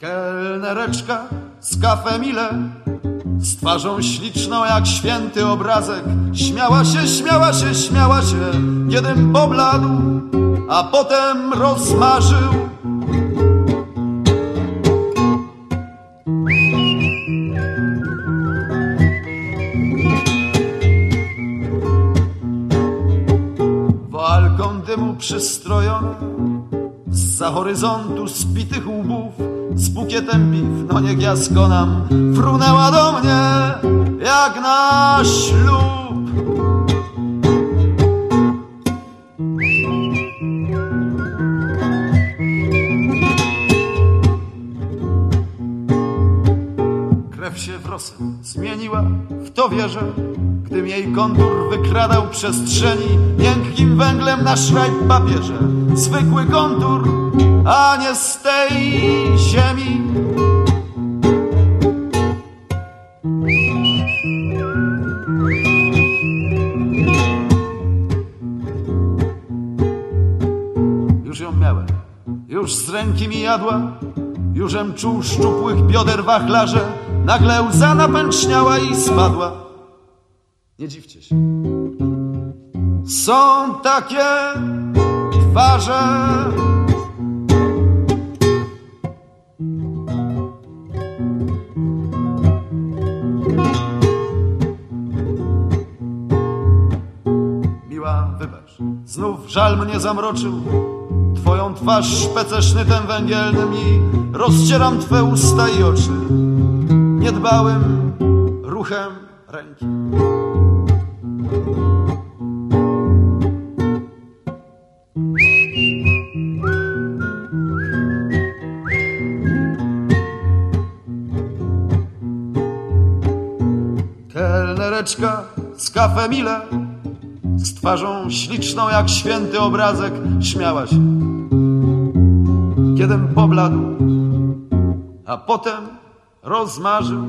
Kelnereczka z kafemile z twarzą śliczną jak święty obrazek. Śmiała się, śmiała się, śmiała się Jeden pobladł, a potem rozmarzył. Walką dymu przystrojona za horyzontu spitych łbów z bukietem piw, no niech ja skonam, frunęła do mnie jak na ślub. Krew się w rosę zmieniła, w to wierzę, gdym jej kontur wykradał przestrzeni miękkim węglem na szrajb papierze. Zwykły kontur, a nie z tej ziemi. Już ją miałem, już z ręki mi jadła, jużem czuł szczupłych bioder wachlarze, nagle łza napęczniała i spadła. Nie dziwcie się. Są takie twarze. Miła, wybacz, znów żal mnie zamroczył. Twoją twarz szpecę sznytem węgielnym i rozcieram Twe usta i oczy niedbałym ruchem ręki. Kelnereczka z kafe Mile z twarzą śliczną jak święty obrazek śmiała się. Kiedym pobladł, a potem rozmarzył.